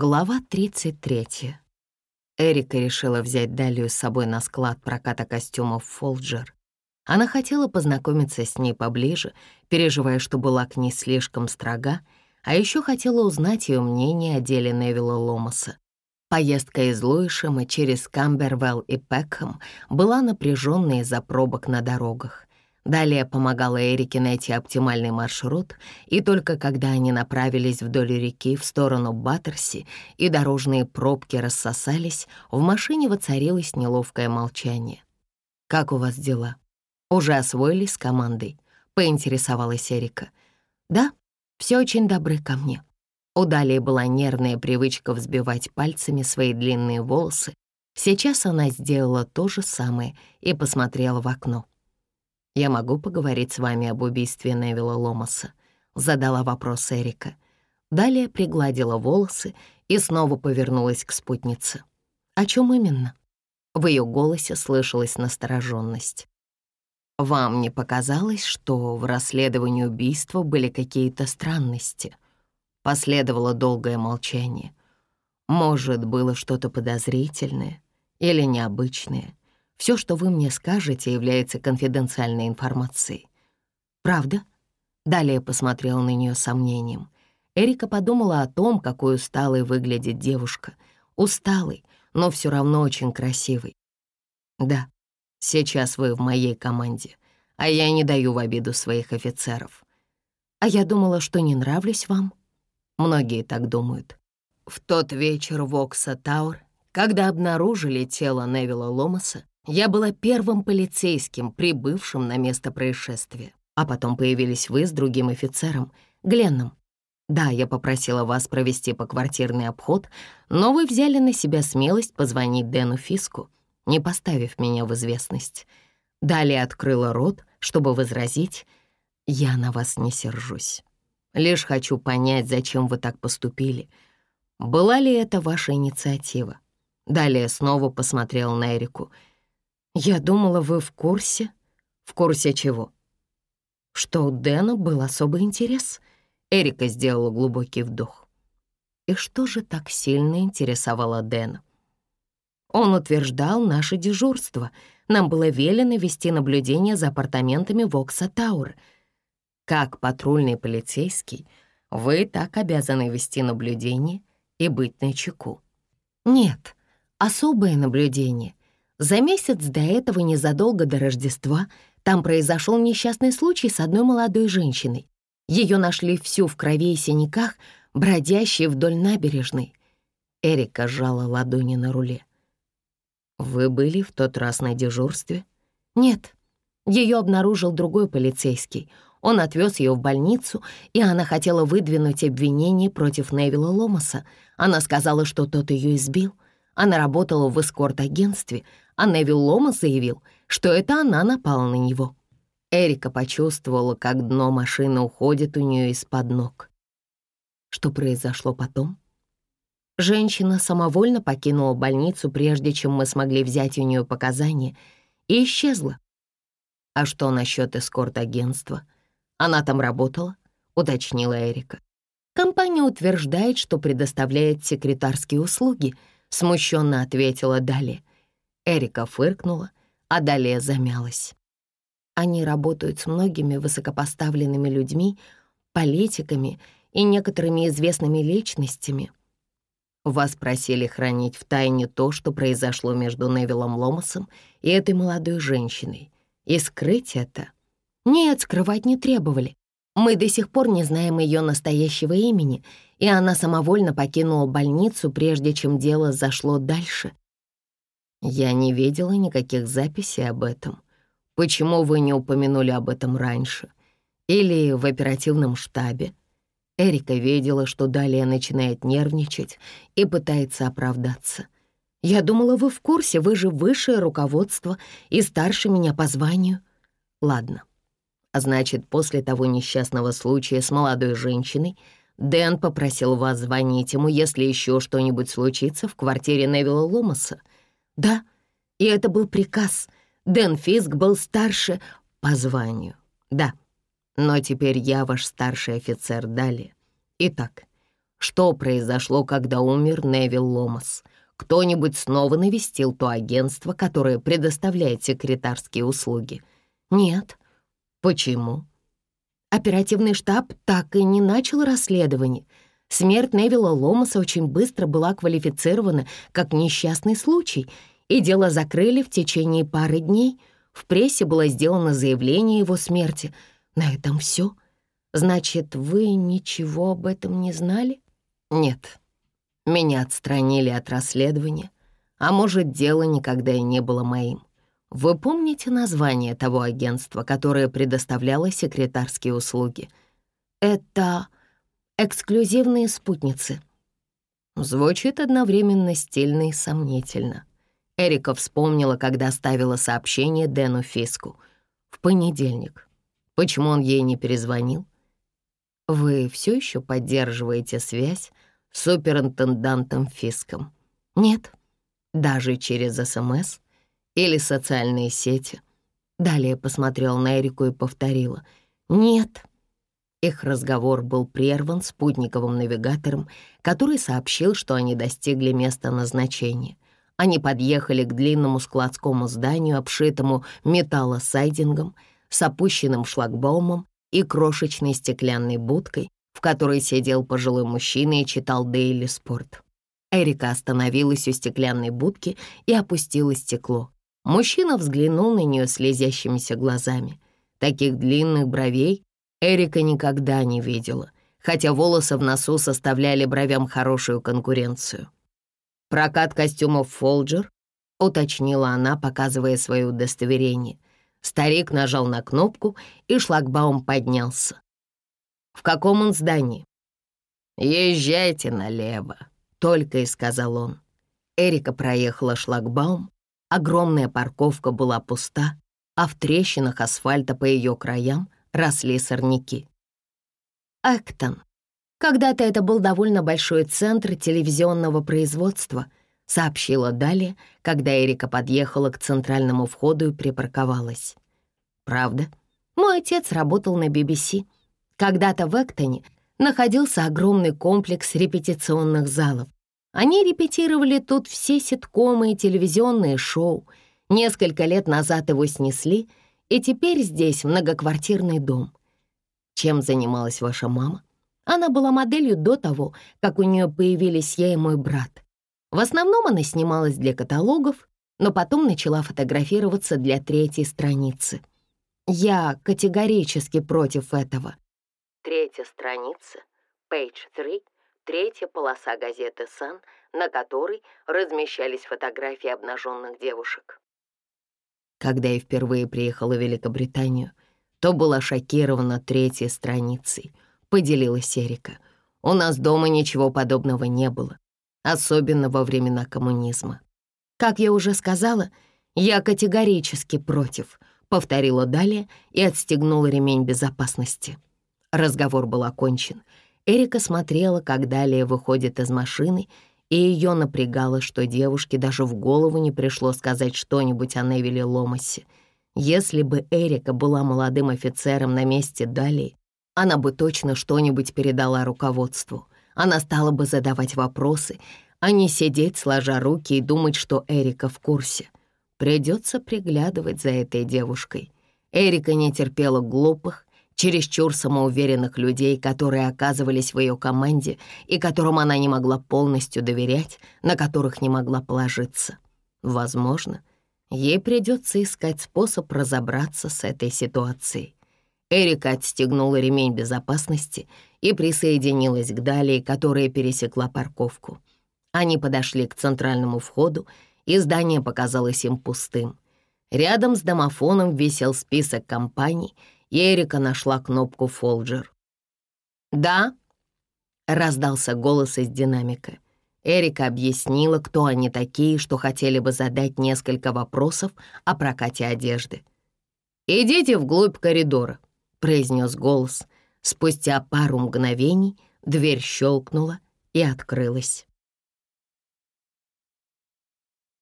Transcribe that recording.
Глава 33. Эрика решила взять Далию с собой на склад проката костюмов «Фолджер». Она хотела познакомиться с ней поближе, переживая, что была к ней слишком строга, а еще хотела узнать ее мнение о деле Невилла Ломаса. Поездка из Луишема через Камбервелл и Пекхэм была напряженной из-за пробок на дорогах. Далее помогала Эрике найти оптимальный маршрут, и только когда они направились вдоль реки в сторону Баттерси и дорожные пробки рассосались, в машине воцарилось неловкое молчание. «Как у вас дела? Уже освоились с командой?» — поинтересовалась Эрика. «Да, все очень добры ко мне». У Далии была нервная привычка взбивать пальцами свои длинные волосы. Сейчас она сделала то же самое и посмотрела в окно. «Я могу поговорить с вами об убийстве Невилла Ломаса?» — задала вопрос Эрика. Далее пригладила волосы и снова повернулась к спутнице. «О чем именно?» В ее голосе слышалась настороженность. «Вам не показалось, что в расследовании убийства были какие-то странности?» Последовало долгое молчание. «Может, было что-то подозрительное или необычное?» Все, что вы мне скажете, является конфиденциальной информацией. Правда? Далее посмотрел на нее сомнением. Эрика подумала о том, какой усталой выглядит девушка. Усталой, но все равно очень красивой. Да, сейчас вы в моей команде, а я не даю в обиду своих офицеров. А я думала, что не нравлюсь вам. Многие так думают. В тот вечер в Окса Тауэр, когда обнаружили тело Невилла Ломаса, я была первым полицейским, прибывшим на место происшествия. А потом появились вы с другим офицером, Гленном. Да, я попросила вас провести поквартирный обход, но вы взяли на себя смелость позвонить Дэну Фиску, не поставив меня в известность. Далее открыла рот, чтобы возразить. Я на вас не сержусь. Лишь хочу понять, зачем вы так поступили. Была ли это ваша инициатива? Далее снова посмотрел на Эрику — «Я думала, вы в курсе». «В курсе чего?» Что у Дэна был особый интерес. Эрика сделала глубокий вдох. И что же так сильно интересовало Дэна? Он утверждал наше дежурство. Нам было велено вести наблюдение за апартаментами Вокса Тауэр. Как патрульный полицейский, вы так обязаны вести наблюдение и быть начеку. Нет, особое наблюдение за месяц до этого, незадолго до Рождества, там произошел несчастный случай с одной молодой женщиной. Ее нашли всю в крови и синяках, бродящей вдоль набережной. Эрика сжала ладони на руле. «Вы были в тот раз на дежурстве?» «Нет. Ее обнаружил другой полицейский. Он отвез ее в больницу, и она хотела выдвинуть обвинение против Невилла Ломаса. Она сказала, что тот ее избил. Она работала в эскорт-агентстве, а Невил Лома заявил, что это она напала на него. Эрика почувствовала, как дно машины уходит у нее из-под ног. Что произошло потом? Женщина самовольно покинула больницу, прежде чем мы смогли взять у нее показания, и исчезла. А что насчет эскорт-агентства? Она там работала? Уточнила Эрика. Компания утверждает, что предоставляет секретарские услуги, смущенно ответила Дали. Эрика фыркнула, а далее замялась. Они работают с многими высокопоставленными людьми, политиками и некоторыми известными личностями. Вас просили хранить в тайне то, что произошло между Невилом Ломасом и этой молодой женщиной, и скрыть это. Нет, скрывать не требовали. Мы до сих пор не знаем ее настоящего имени, и она самовольно покинула больницу, прежде чем дело зашло дальше — я не видела никаких записей об этом. Почему вы не упомянули об этом раньше? Или в оперативном штабе? Эрика видела, что далее начинает нервничать и пытается оправдаться. «Я думала, вы в курсе, вы же высшее руководство и старше меня по званию». «Ладно. А значит, после того несчастного случая с молодой женщиной Дэн попросил вас звонить ему, если еще что-нибудь случится в квартире Невилла Ломаса. Да, и это был приказ. Дэн Фиск был старше по званию. Да, но теперь я ваш старший офицер далее. Итак, Что произошло, когда умер Невил Ломас? Кто-нибудь снова навестил то агентство, которое предоставляет секретарские услуги? Нет. Почему? Оперативный штаб так и не начал расследование. Смерть Невилла Ломаса очень быстро была квалифицирована как несчастный случай, и дело закрыли в течение пары дней. В прессе было сделано заявление его смерти. На этом все. Значит, вы ничего об этом не знали? Нет. Меня отстранили от расследования, а может, дело никогда и не было моим. Вы помните название того агентства, которое предоставляло секретарские услуги? Это эксклюзивные спутницы. Звучит одновременно стильно и сомнительно. Эрика вспомнила, когда ставила сообщение Дэну Фиску. В понедельник. Почему он ей не перезвонил? Вы все еще поддерживаете связь с суперинтендантом Фиском? Нет. Даже через СМС? или социальные сети. Далее посмотрел на Эрику и повторила «Нет». Их разговор был прерван спутниковым навигатором, который сообщил, что они достигли места назначения. Они подъехали к длинному складскому зданию, обшитому металлосайдингом, с опущенным шлагбаумом и крошечной стеклянной будкой, в которой сидел пожилой мужчина и читал «Дейли Спорт». Эрика остановилась у стеклянной будки и опустила стекло. Мужчина взглянул на нее слезящимися глазами. Таких длинных бровей Эрика никогда не видела, хотя волосы в носу составляли бровям хорошую конкуренцию. «Прокат костюмов Фолджер?» — уточнила она, показывая свое удостоверение. Старик нажал на кнопку, и шлагбаум поднялся. «В каком он здании?» «Езжайте налево», — только и сказал он. Эрика проехала шлагбаум, Огромная парковка была пуста, а в трещинах асфальта по ее краям росли сорняки. Эктон. Когда-то это был довольно большой центр телевизионного производства, сообщила Далее, когда Эрика подъехала к центральному входу и припарковалась. Правда? Мой отец работал на BBC. Когда-то в Эктоне находился огромный комплекс репетиционных залов. Они репетировали тут все ситкомы и телевизионные шоу. Несколько лет назад его снесли, и теперь здесь многоквартирный дом. Чем занималась ваша мама? Она была моделью до того, как у нее появились я и мой брат. В основном она снималась для каталогов, но потом начала фотографироваться для третьей страницы. Я категорически против этого. Третья страница, page 3, третья полоса газеты «Сан», на которой размещались фотографии обнаженных девушек. Когда я впервые приехала в Великобританию, то была шокирована третьей страницей, поделилась Эрика. У нас дома ничего подобного не было, особенно во времена коммунизма. Как я уже сказала, я категорически против, повторила далее и отстегнула ремень безопасности. Разговор был окончен — Эрика смотрела, как Далее выходит из машины, и ее напрягало, что девушке даже в голову не пришло сказать что-нибудь о Невиле Ломасе. Если бы Эрика была молодым офицером на месте Далии, она бы точно что-нибудь передала руководству. Она стала бы задавать вопросы, а не сидеть, сложа руки и думать, что Эрика в курсе. Придется приглядывать за этой девушкой. Эрика не терпела глупых, чересчур самоуверенных людей, которые оказывались в ее команде и которым она не могла полностью доверять, на которых не могла положиться. Возможно, ей придется искать способ разобраться с этой ситуацией. Эрика отстегнула ремень безопасности и присоединилась к Далии, которая пересекла парковку. Они подошли к центральному входу, и здание показалось им пустым. Рядом с домофоном висел список компаний — Эрика нашла кнопку «Фолджер». «Да?» — раздался голос из динамика. Эрика объяснила, кто они такие, что хотели бы задать несколько вопросов о прокате одежды. «Идите вглубь коридора», — произнес голос. Спустя пару мгновений дверь щелкнула и открылась.